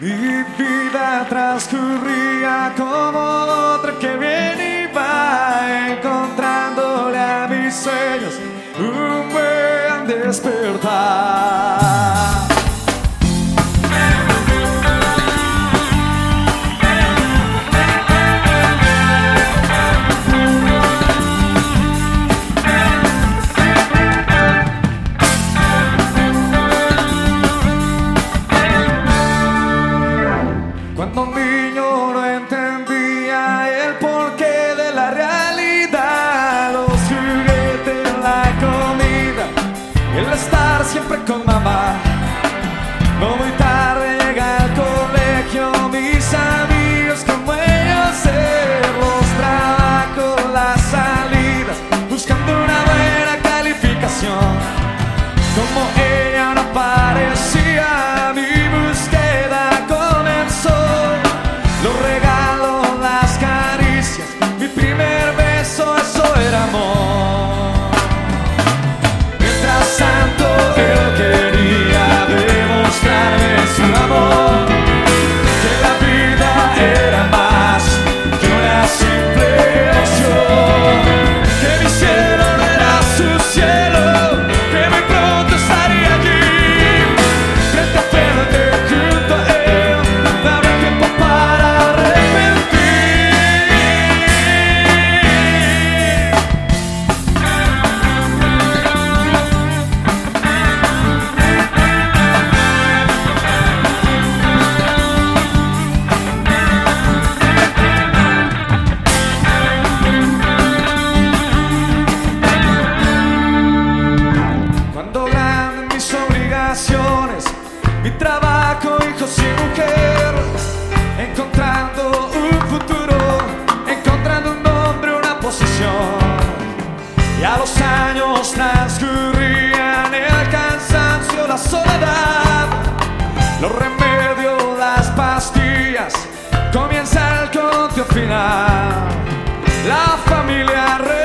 Mi vida transcurría como otra que ven y va, encontrándole a mis sueños un buen despertar. como ele era paz. agarré.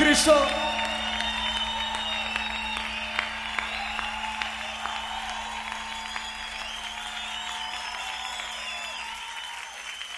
Cristo.